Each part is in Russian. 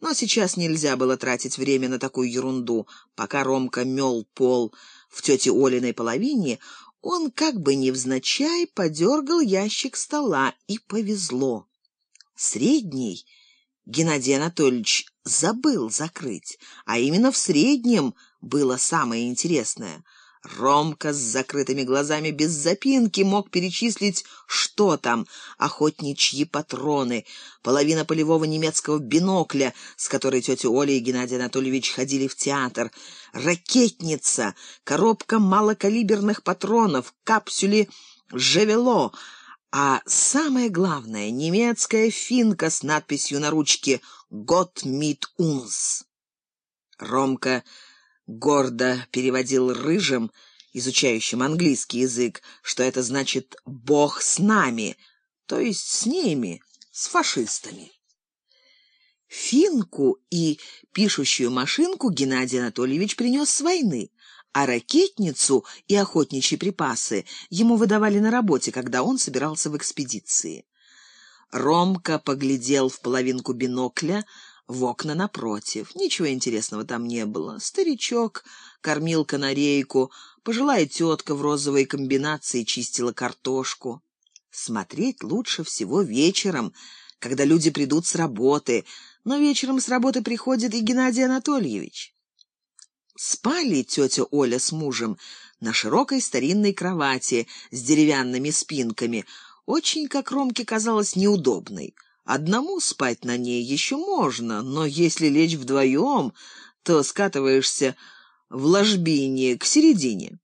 Но сейчас нельзя было тратить время на такую ерунду. Пока Ромка мел пол в тете Олиной половине, он как бы невзначай подергал ящик стола, и повезло. Средний Геннадий Анатольевич забыл закрыть, а именно в среднем было самое интересное — Ромка с закрытыми глазами без запинки мог перечислить, что там. Охотничьи патроны, половина полевого немецкого бинокля, с которой тетя Оля и Геннадий Анатольевич ходили в театр, ракетница, коробка малокалиберных патронов, капсюли «Жевело», а самое главное — немецкая финка с надписью на ручке «Gott mit uns». Ромка гордо переводил рыжим, изучающим английский язык, что это значит «Бог с нами», то есть с ними, с фашистами. Финку и пишущую машинку Геннадий Анатольевич принес с войны, а ракетницу и охотничьи припасы ему выдавали на работе, когда он собирался в экспедиции. Ромка поглядел в половинку бинокля, в окна напротив. Ничего интересного там не было. Старичок кормил канарейку, пожилая тетка в розовой комбинации чистила картошку. Смотреть лучше всего вечером, когда люди придут с работы, но вечером с работы приходит и Геннадий Анатольевич. Спали тетя Оля с мужем на широкой старинной кровати с деревянными спинками, очень, как Ромке казалось, неудобной. Одному спать на ней еще можно, но если лечь вдвоем, то скатываешься в ложбине к середине.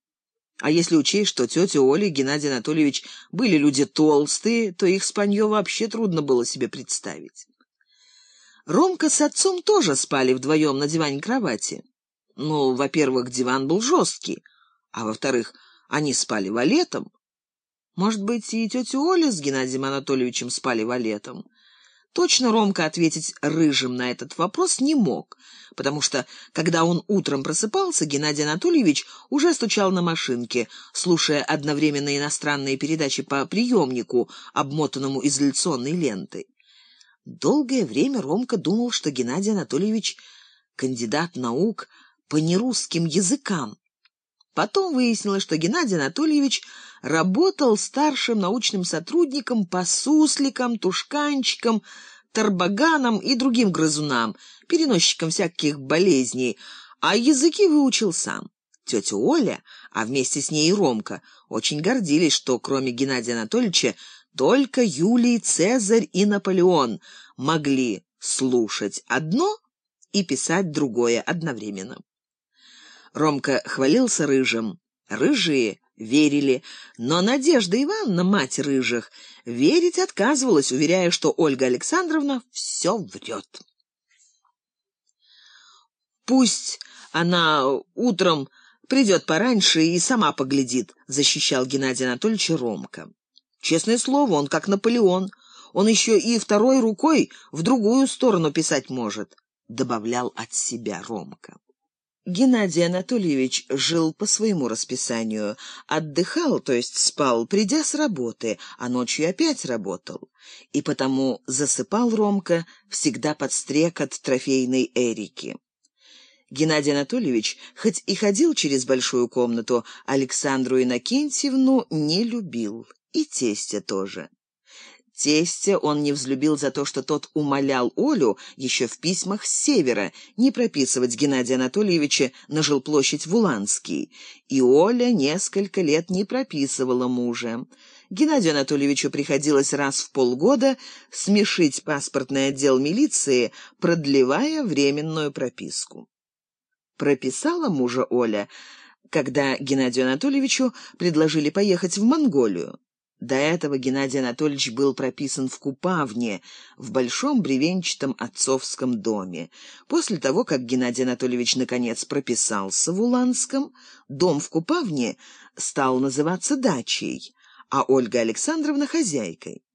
А если учесть, что тетя Оля и Геннадий Анатольевич были люди толстые, то их спанье вообще трудно было себе представить. Ромка с отцом тоже спали вдвоем на диване кровати. Ну, во-первых, диван был жесткий, а во-вторых, они спали валетом. Может быть, и тетя Оля с Геннадием Анатольевичем спали валетом. Точно Ромка ответить рыжим на этот вопрос не мог, потому что, когда он утром просыпался, Геннадий Анатольевич уже стучал на машинке, слушая одновременно иностранные передачи по приемнику, обмотанному изоляционной лентой. Долгое время Ромка думал, что Геннадий Анатольевич — кандидат наук по нерусским языкам. Потом выяснилось, что Геннадий Анатольевич работал старшим научным сотрудником по сусликам, тушканчикам, тарбаганам и другим грызунам, переносчикам всяких болезней, а языки выучил сам. Тетя Оля, а вместе с ней и Ромка, очень гордились, что кроме Геннадия Анатольевича только Юлий Цезарь и Наполеон могли слушать одно и писать другое одновременно. Ромка хвалился рыжим. Рыжие верили, но Надежда Ивановна, мать рыжих, верить отказывалась, уверяя, что Ольга Александровна все врет. «Пусть она утром придет пораньше и сама поглядит», — защищал Геннадий Анатольевич Ромка. «Честное слово, он как Наполеон. Он еще и второй рукой в другую сторону писать может», — добавлял от себя Ромка. Геннадий Анатольевич жил по своему расписанию. Отдыхал, то есть спал, придя с работы, а ночью опять работал. И потому засыпал Ромка всегда под стрекот трофейной Эрики. Геннадий Анатольевич, хоть и ходил через большую комнату, Александру Иннокентьевну не любил, и тестя тоже. Тестя он не взлюбил за то, что тот умолял Олю еще в письмах с севера не прописывать Геннадия Анатольевича на жилплощадь в Уланский. И Оля несколько лет не прописывала мужа. Геннадию Анатольевичу приходилось раз в полгода смешить паспортный отдел милиции, продлевая временную прописку. Прописала мужа Оля, когда Геннадию Анатольевичу предложили поехать в Монголию. До этого Геннадий Анатольевич был прописан в Купавне, в большом бревенчатом отцовском доме. После того, как Геннадий Анатольевич наконец прописался в Уланском, дом в Купавне стал называться дачей, а Ольга Александровна — хозяйкой.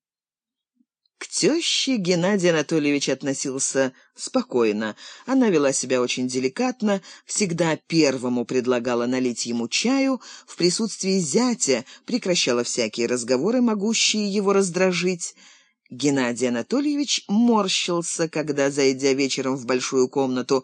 К теще Геннадий Анатольевич относился спокойно. Она вела себя очень деликатно, всегда первому предлагала налить ему чаю, в присутствии зятя прекращала всякие разговоры, могущие его раздражить. Геннадий Анатольевич морщился, когда, зайдя вечером в большую комнату,